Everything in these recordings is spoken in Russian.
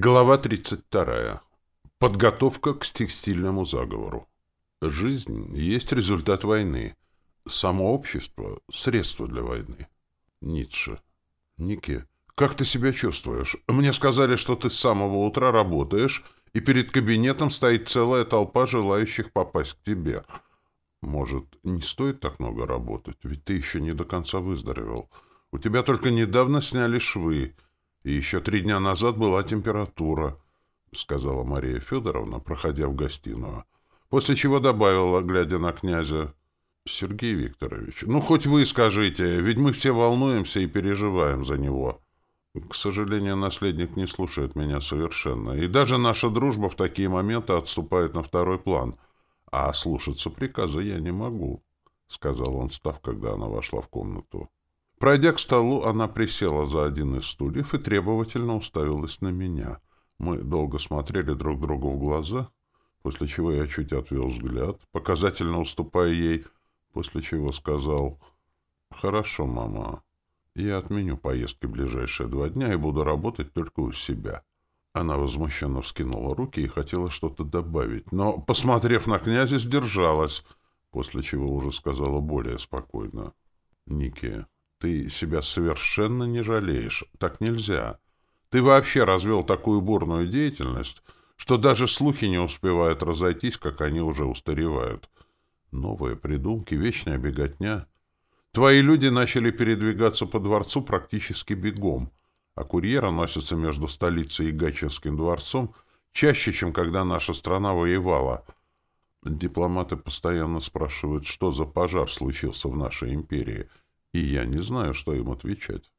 Глава 32. Подготовка к текстильному заговору. Жизнь есть результат войны. Само общество – средство для войны. Ницше. Ники, как ты себя чувствуешь? Мне сказали, что ты с самого утра работаешь, и перед кабинетом стоит целая толпа желающих попасть к тебе. Может, не стоит так много работать, ведь ты еще не до конца выздоровел. У тебя только недавно сняли швы – «Еще три дня назад была температура», — сказала Мария Федоровна, проходя в гостиную, после чего добавила, глядя на князя, «Сергей Викторович, ну хоть вы скажите, ведь мы все волнуемся и переживаем за него». К сожалению, наследник не слушает меня совершенно, и даже наша дружба в такие моменты отступает на второй план, а слушаться приказа я не могу, — сказал он, став, когда она вошла в комнату. Пройдя к столу, она присела за один из стульев и требовательно уставилась на меня. Мы долго смотрели друг другу в глаза, после чего я чуть отвел взгляд, показательно уступая ей, после чего сказал «Хорошо, мама, я отменю поездки ближайшие два дня и буду работать только у себя». Она возмущенно вскинула руки и хотела что-то добавить, но, посмотрев на князя, сдержалась, после чего уже сказала более спокойно «Ники, ты себя совершенно не жалеешь. Так нельзя. Ты вообще развел такую бурную деятельность, что даже слухи не успевают разойтись, как они уже устаревают. Новые придумки, вечная беготня. Твои люди начали передвигаться по дворцу практически бегом, а курьеры носятся между столицей и гачинским дворцом чаще, чем когда наша страна воевала. Дипломаты постоянно спрашивают, что за пожар случился в нашей империи — и я не знаю, что им отвечать.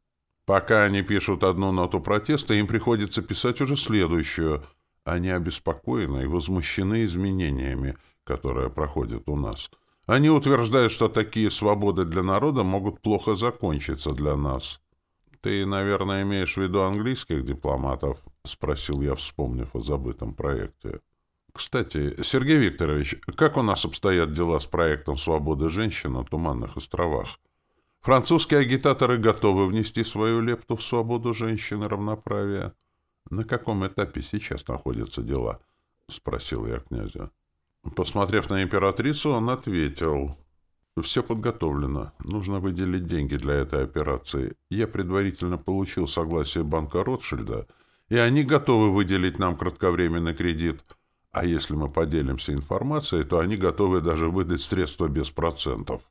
Пока они пишут одну ноту протеста, им приходится писать уже следующую. Они обеспокоены и возмущены изменениями, которые проходят у нас. Они утверждают, что такие свободы для народа могут плохо закончиться для нас. «Ты, наверное, имеешь в виду английских дипломатов?» — спросил я, вспомнив о забытом проекте. «Кстати, Сергей Викторович, как у нас обстоят дела с проектом свободы женщин» на Туманных островах?» Французские агитаторы готовы внести свою лепту в свободу женщин и равноправие. На каком этапе сейчас находятся дела? — спросил я князя. Посмотрев на императрицу, он ответил. «Все подготовлено. Нужно выделить деньги для этой операции. Я предварительно получил согласие банка Ротшильда, и они готовы выделить нам кратковременный кредит. А если мы поделимся информацией, то они готовы даже выдать средства без процентов».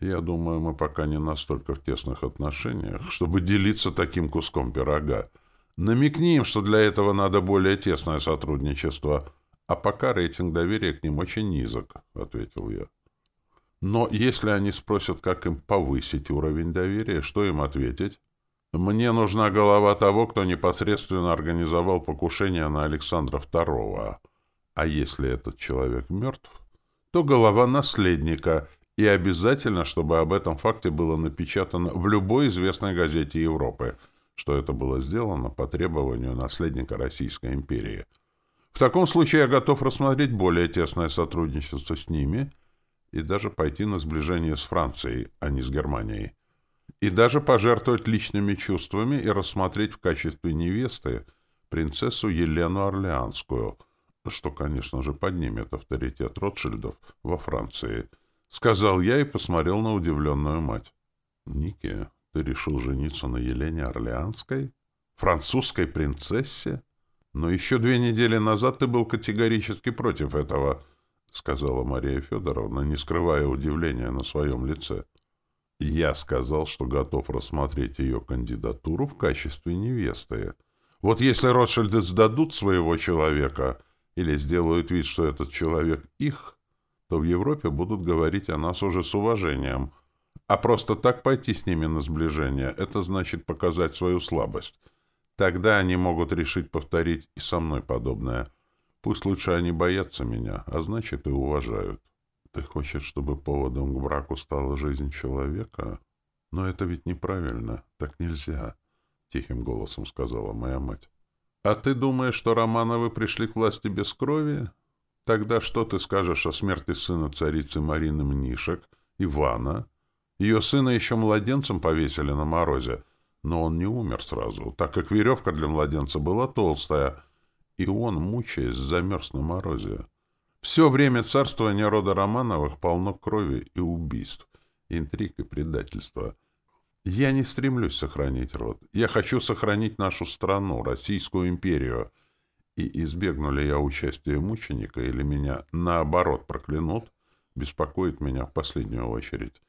Я думаю, мы пока не настолько в тесных отношениях, чтобы делиться таким куском пирога. Намекни им, что для этого надо более тесное сотрудничество, а пока рейтинг доверия к ним очень низок, — ответил я. Но если они спросят, как им повысить уровень доверия, что им ответить? Мне нужна голова того, кто непосредственно организовал покушение на Александра II. А если этот человек мертв, то голова наследника — и обязательно, чтобы об этом факте было напечатано в любой известной газете Европы, что это было сделано по требованию наследника Российской империи. В таком случае я готов рассмотреть более тесное сотрудничество с ними и даже пойти на сближение с Францией, а не с Германией. И даже пожертвовать личными чувствами и рассмотреть в качестве невесты принцессу Елену Орлеанскую, что, конечно же, поднимет авторитет Ротшильдов во Франции – Сказал я и посмотрел на удивленную мать. «Ники, ты решил жениться на Елене Орлеанской? Французской принцессе? Но еще две недели назад ты был категорически против этого», — сказала Мария Федоровна, не скрывая удивления на своем лице. «Я сказал, что готов рассмотреть ее кандидатуру в качестве невесты. Вот если Ротшильды сдадут своего человека или сделают вид, что этот человек их...» то в Европе будут говорить о нас уже с уважением. А просто так пойти с ними на сближение – это значит показать свою слабость. Тогда они могут решить повторить и со мной подобное. Пусть лучше они боятся меня, а значит и уважают. Ты хочешь, чтобы поводом к браку стала жизнь человека? Но это ведь неправильно, так нельзя, — тихим голосом сказала моя мать. А ты думаешь, что Романовы пришли к власти без крови? Тогда что ты скажешь о смерти сына царицы Марины Мнишек, Ивана? Ее сына еще младенцем повесили на морозе, но он не умер сразу, так как веревка для младенца была толстая, и он, мучаясь, замерз на морозе. Все время царствования рода Романовых полно крови и убийств, интриг и предательства. Я не стремлюсь сохранить род. Я хочу сохранить нашу страну, Российскую империю — и избегну ли я участия мученика или меня, наоборот, проклянут, беспокоит меня в последнюю очередь.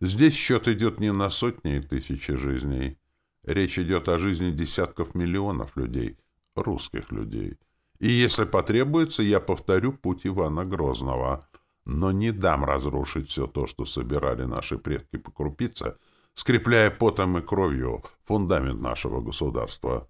Здесь счет идет не на сотни и тысячи жизней. Речь идет о жизни десятков миллионов людей, русских людей. И если потребуется, я повторю путь Ивана Грозного, но не дам разрушить все то, что собирали наши предки по крупице, скрепляя потом и кровью фундамент нашего государства»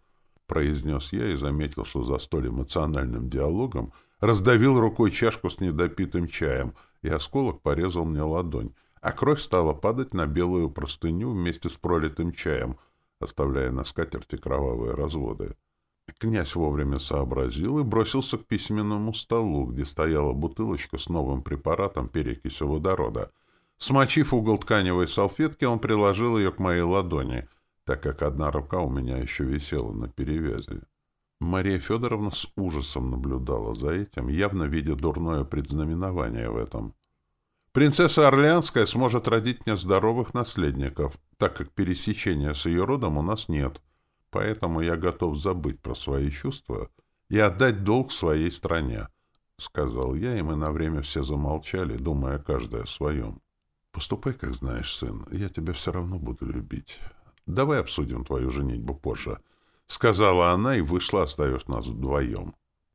произнес я и заметил, что за столь эмоциональным диалогом раздавил рукой чашку с недопитым чаем, и осколок порезал мне ладонь, а кровь стала падать на белую простыню вместе с пролитым чаем, оставляя на скатерти кровавые разводы. Князь вовремя сообразил и бросился к письменному столу, где стояла бутылочка с новым препаратом перекиси водорода. Смочив угол тканевой салфетки, он приложил ее к моей ладони — так как одна рука у меня еще висела на перевязи. Мария Федоровна с ужасом наблюдала за этим, явно видя дурное предзнаменование в этом. Принцесса Орлеанская сможет родить мне здоровых наследников, так как пересечения с ее родом у нас нет, поэтому я готов забыть про свои чувства и отдать долг своей стране, — сказал я, и мы на время все замолчали, думая каждый о своем. — Поступай, как знаешь, сын, я тебя все равно буду любить. Давай обсудим твою женитьбу позже», — сказала она и вышла, оставив нас вдвоем.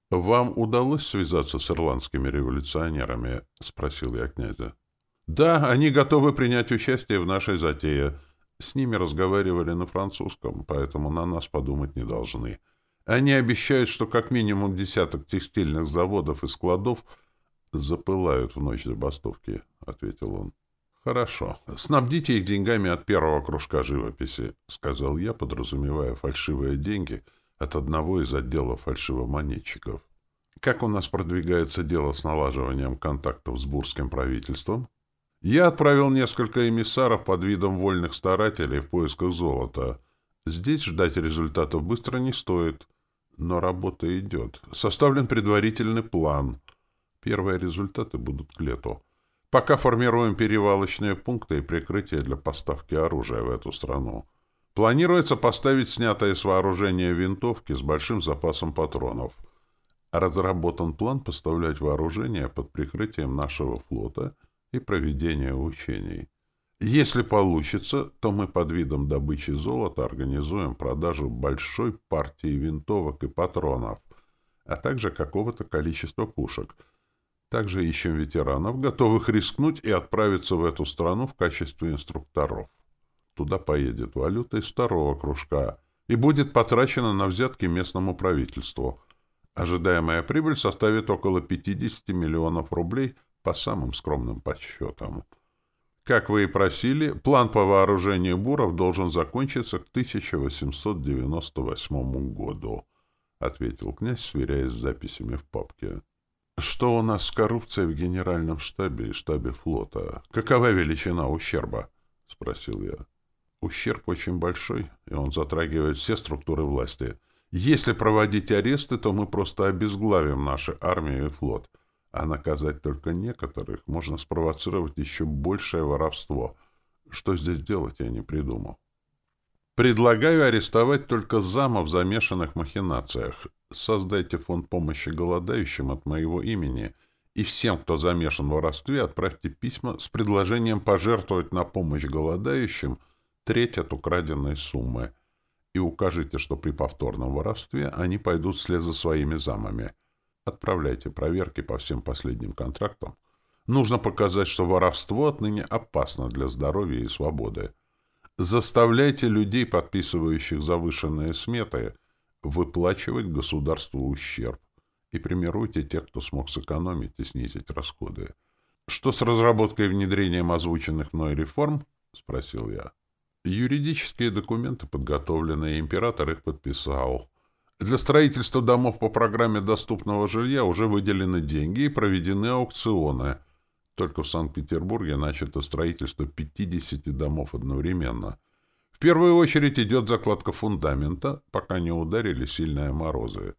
«Вам удалось связаться с ирландскими революционерами?» — спросил я князя. «Да, они готовы принять участие в нашей затее. С ними разговаривали на французском, поэтому на нас подумать не должны. Они обещают, что как минимум десяток текстильных заводов и складов запылают в ночь забастовки», — ответил он. «Хорошо. Снабдите их деньгами от первого кружка живописи», — сказал я, подразумевая фальшивые деньги от одного из отделов фальшивомонетчиков. «Как у нас продвигается дело с налаживанием контактов с бурским правительством?» «Я отправил несколько эмиссаров под видом вольных старателей в поисках золота. Здесь ждать результатов быстро не стоит, но работа идет. Составлен предварительный план. Первые результаты будут к лету». Пока формируем перевалочные пункты и прикрытие для поставки оружия в эту страну. Планируется поставить снятые с вооружения винтовки с большим запасом патронов. Разработан план поставлять вооружение под прикрытием нашего флота и проведения учений. Если получится, то мы под видом добычи золота организуем продажу большой партии винтовок и патронов, а также какого-то количества пушек – также ищем ветеранов, готовых рискнуть и отправиться в эту страну в качестве инструкторов. Туда поедет валюта из второго кружка и будет потрачена на взятки местному правительству. Ожидаемая прибыль составит около 50 миллионов рублей по самым скромным подсчетам. Как вы и просили, план по вооружению буров должен закончиться к 1898 году, ответил князь, сверяясь с записями в папке. Что у нас с коррупцией в генеральном штабе и штабе флота? Какова величина ущерба? — спросил я. Ущерб очень большой, и он затрагивает все структуры власти. Если проводить аресты, то мы просто обезглавим наши армию и флот. А наказать только некоторых можно спровоцировать еще большее воровство. Что здесь делать, я не придумал. Предлагаю арестовать только замов, замешанных в махинациях создайте фонд помощи голодающим от моего имени, и всем, кто замешан в воровстве, отправьте письма с предложением пожертвовать на помощь голодающим треть от украденной суммы и укажите, что при повторном воровстве они пойдут вслед за своими замами. Отправляйте проверки по всем последним контрактам. Нужно показать, что воровство отныне опасно для здоровья и свободы. Заставляйте людей, подписывающих завышенные сметы, выплачивать государству ущерб и примируйте тех, кто смог сэкономить и снизить расходы. Что с разработкой и внедрением озвученных мной реформ? спросил я. Юридические документы подготовлены, и император их подписал. Для строительства домов по программе доступного жилья уже выделены деньги и проведены аукционы. Только в Санкт-Петербурге начато строительство 50 домов одновременно – в первую очередь идет закладка фундамента, пока не ударили сильные морозы.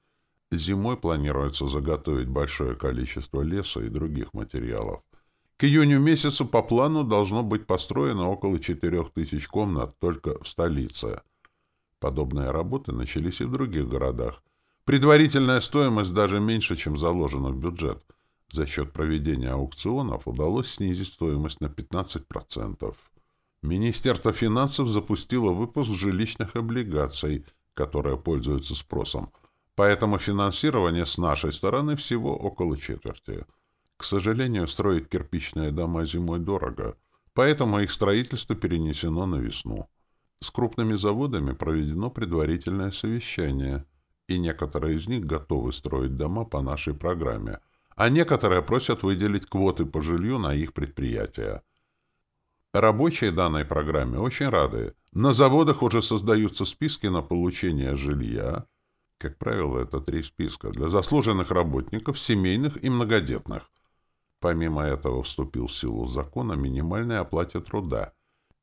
Зимой планируется заготовить большое количество леса и других материалов. К июню месяцу по плану должно быть построено около 4000 комнат только в столице. Подобные работы начались и в других городах. Предварительная стоимость даже меньше, чем заложена в бюджет. За счет проведения аукционов удалось снизить стоимость на 15%. Министерство финансов запустило выпуск жилищных облигаций, которые пользуются спросом, поэтому финансирование с нашей стороны всего около четверти. К сожалению, строить кирпичные дома зимой дорого, поэтому их строительство перенесено на весну. С крупными заводами проведено предварительное совещание, и некоторые из них готовы строить дома по нашей программе, а некоторые просят выделить квоты по жилью на их предприятия. Рабочие данной программе очень рады. На заводах уже создаются списки на получение жилья. Как правило, это три списка для заслуженных работников, семейных и многодетных. Помимо этого вступил в силу закон о минимальной оплате труда.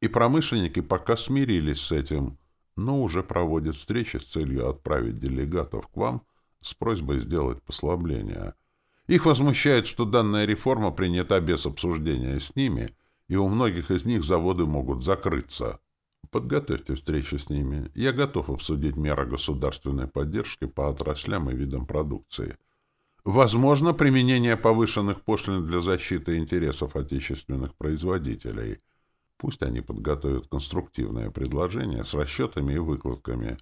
И промышленники пока смирились с этим, но уже проводят встречи с целью отправить делегатов к вам с просьбой сделать послабление. Их возмущает, что данная реформа принята без обсуждения с ними – и у многих из них заводы могут закрыться. Подготовьте встречи с ними. Я готов обсудить меры государственной поддержки по отраслям и видам продукции. Возможно, применение повышенных пошлин для защиты интересов отечественных производителей. Пусть они подготовят конструктивное предложение с расчетами и выкладками.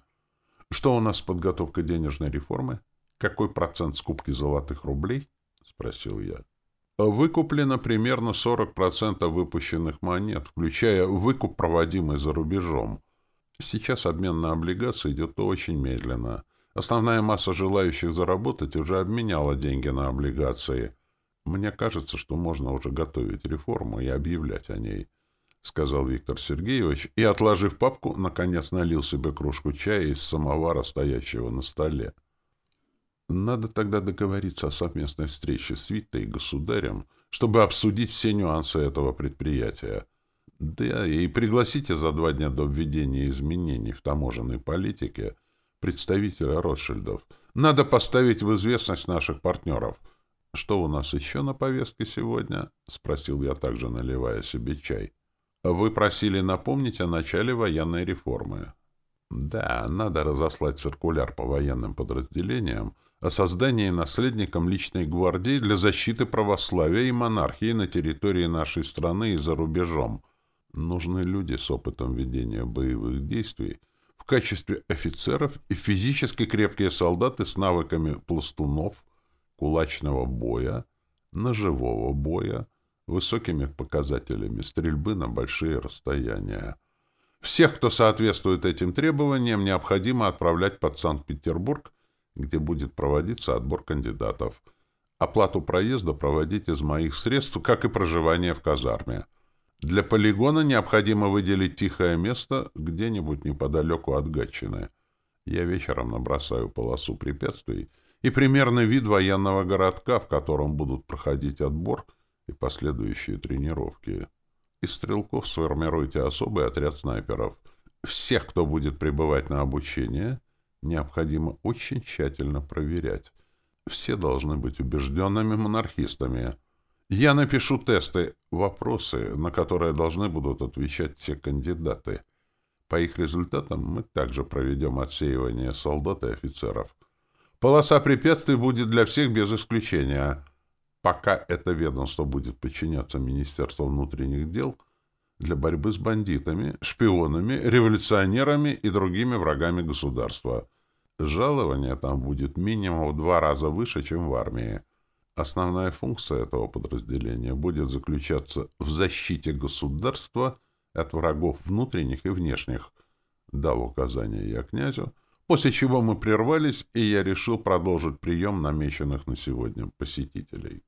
Что у нас с подготовкой денежной реформы? Какой процент скупки золотых рублей? — спросил я. Выкуплено примерно 40% выпущенных монет, включая выкуп, проводимый за рубежом. Сейчас обмен на облигации идет очень медленно. Основная масса желающих заработать уже обменяла деньги на облигации. Мне кажется, что можно уже готовить реформу и объявлять о ней, сказал Виктор Сергеевич и, отложив папку, наконец налил себе кружку чая из самовара, стоящего на столе. Надо тогда договориться о совместной встрече с Виттой и государем, чтобы обсудить все нюансы этого предприятия. Да, и пригласите за два дня до введения изменений в таможенной политике представителя Ротшильдов. Надо поставить в известность наших партнеров. Что у нас еще на повестке сегодня? — спросил я также, наливая себе чай. Вы просили напомнить о начале военной реформы. Да, надо разослать циркуляр по военным подразделениям о создании наследником личной гвардии для защиты православия и монархии на территории нашей страны и за рубежом. Нужны люди с опытом ведения боевых действий в качестве офицеров и физически крепкие солдаты с навыками пластунов, кулачного боя, ножевого боя, высокими показателями стрельбы на большие расстояния. Всех, кто соответствует этим требованиям, необходимо отправлять под Санкт-Петербург, где будет проводиться отбор кандидатов. Оплату проезда проводить из моих средств, как и проживание в казарме. Для полигона необходимо выделить тихое место где-нибудь неподалеку от Гатчины. Я вечером набросаю полосу препятствий и примерный вид военного городка, в котором будут проходить отбор и последующие тренировки и Стрелков сформируйте особый отряд снайперов. Всех, кто будет пребывать на обучение, необходимо очень тщательно проверять. Все должны быть убежденными монархистами. Я напишу тесты, вопросы, на которые должны будут отвечать все кандидаты. По их результатам мы также проведем отсеивание солдат и офицеров. Полоса препятствий будет для всех без исключения – пока это ведомство будет подчиняться Министерству внутренних дел для борьбы с бандитами, шпионами, революционерами и другими врагами государства. Жалование там будет минимум в два раза выше, чем в армии. Основная функция этого подразделения будет заключаться в защите государства от врагов внутренних и внешних, дал указание я князю, после чего мы прервались, и я решил продолжить прием намеченных на сегодня посетителей.